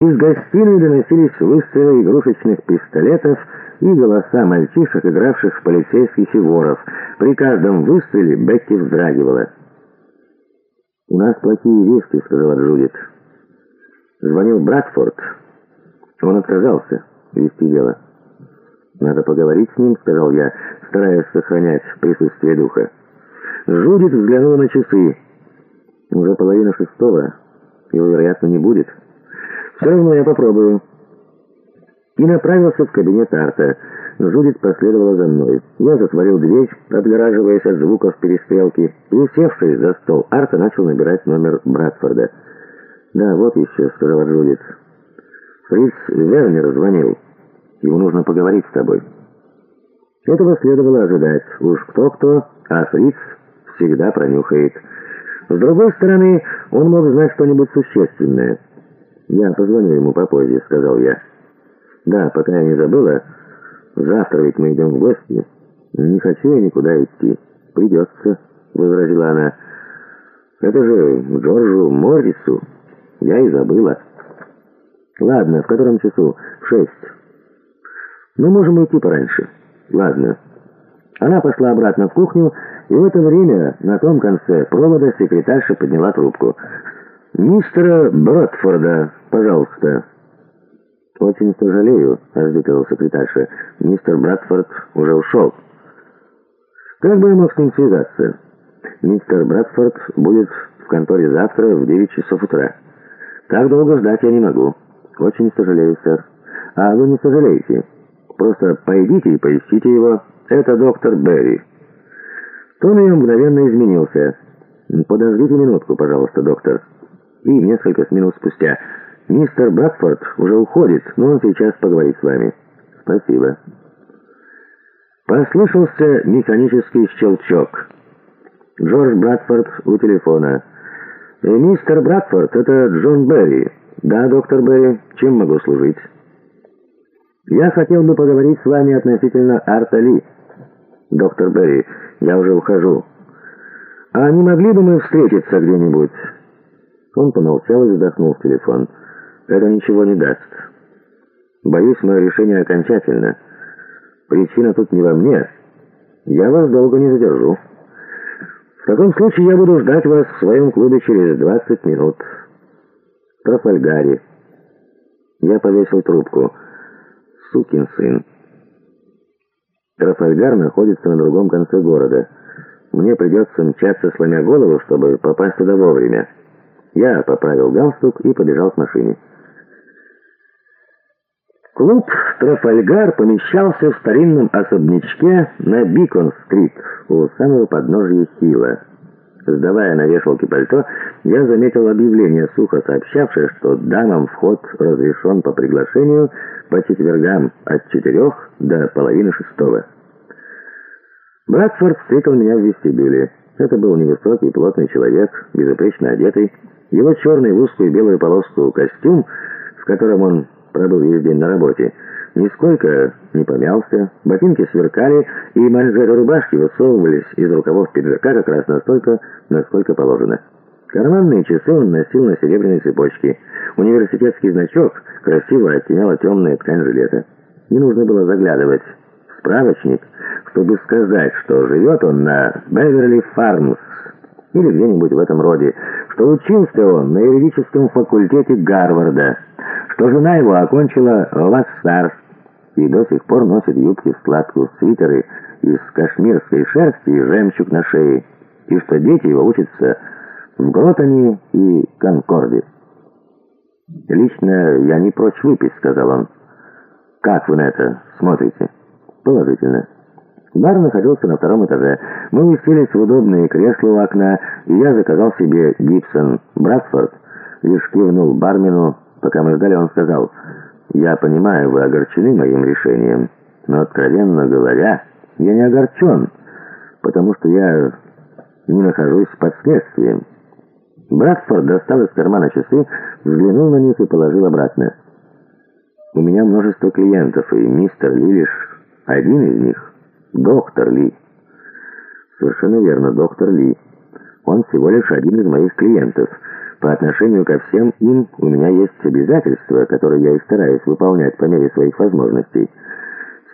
Из гостиной доносились выстрелы игрушечных пистолетов и голоса мальчишек, игравших в полицейских и воров. При каждом выстреле Бетти вздрагивала. «У нас плохие вести», — сказала Джудит. Звонил Братфорд. Он отказался вести дело. «Надо поговорить с ним», — сказал я, стараясь сохранять присутствие духа. Джудит взглянула на часы. «Уже половина шестого. Его, вероятно, не будет». «Все равно я попробую». И направился в кабинет Арта. Жудит последовала за мной. Я затворил дверь, отгораживаясь от звуков перестрелки, и, усевшись за стол Арта, начал набирать номер Братфорда. «Да, вот еще», — сказала Джудит. «Фриц Вернер звонил. Ему нужно поговорить с тобой». Этого следовало ожидать. Уж кто-кто, а Фриц всегда пронюхает. С другой стороны, он мог знать что-нибудь существенное. «Я позвоню ему попозже», — сказал я. «Да, пока я не забыла, завтра ведь мы идем в гости. Не хочу я никуда идти. Придется», — возразила она. «Это же Джорджу Моррису. Я и забыла». «Ладно, в котором часу?» «В шесть». «Мы можем идти пораньше». «Ладно». Она пошла обратно в кухню, и в это время на том конце провода секретарша подняла трубку. «Мистера Бродфорда, пожалуйста». «Очень сожалею», — ответила секретарша. «Мистер Братфорд уже ушел». «Как бы я мог с ним связаться?» «Мистер Братфорд будет в конторе завтра в 9 часов утра. Так долго ждать я не могу. Очень сожалею, сэр. А вы не сожалеете? Просто пойдите и поищите его. Это доктор Берри». Тон ее мгновенно изменился. «Подождите минутку, пожалуйста, доктор». И несколько минут спустя «Мистер Братфорд уже уходит, но он сейчас поговорит с вами». «Спасибо». Послышался механический щелчок. Джордж Братфорд у телефона. «Э, «Мистер Братфорд, это Джон Берри». «Да, доктор Берри, чем могу служить?» «Я хотел бы поговорить с вами относительно Арта Ли». «Доктор Берри, я уже ухожу». «А не могли бы мы встретиться где-нибудь?» Он помолчал и вздохнул в телефон. «Это ничего не даст. Боюсь, мое решение окончательно. Причина тут не во мне. Я вас долго не задержу. В таком случае я буду ждать вас в своем клубе через 20 минут. Трафальгари». Я повесил трубку. «Сукин сын». Трафальгар находится на другом конце города. Мне придется мчаться, сломя голову, чтобы попасть туда вовремя. Я поправил галстук и побежал к машине. Клуб «Трафальгар» помещался в старинном особнячке на Бикон-стрит у самого подножия Хила. Сдавая на вешалке пальто, я заметил объявление, сухо сообщавшее, что дамам вход разрешен по приглашению по четвергам от четырех до половины шестого. Братфорд встретил меня в вестибюле. Это был невысокий, плотный человек, безупречно одетый, его черный в узкую белую полоску костюм, в котором он пробыл весь день на работе, нисколько не помялся, ботинки сверкали, и манжеты рубашки высовывались из рукавов пиджака как раз настолько, насколько положено. Карманные часы он носил на серебряной цепочке. Университетский значок красиво оттеняла темная ткань жилета. Не нужно было заглядывать в справочник, чтобы сказать, что живет он на Беверли Фармс или где-нибудь в этом роде, что учился он на юридическом факультете Гарварда, что жена его окончила Лассар и до сих пор носит юбки в складку, свитеры из кашмирской шерсти и жемчуг на шее, и что дети его учатся в Гротоне и Конкорде. «Лично я не прочь выпить», — сказал он. «Как вы на это смотрите?» «Положительно». Бар находился на втором этаже. Мы уселись в удобные кресла у окна, и я заказал себе Гибсон. Братфорд лишь кивнул бармену. Пока мы ждали, он сказал, «Я понимаю, вы огорчены моим решением, но, откровенно говоря, я не огорчен, потому что я не нахожусь под следствием». Братфорд достал из кармана часы, взглянул на них и положил обратно. «У меня множество клиентов, и мистер Ли лишь один из них». «Доктор Ли». «Совершенно верно, доктор Ли. Он всего лишь один из моих клиентов. По отношению ко всем им у меня есть обязательства, которые я и стараюсь выполнять по мере своих возможностей.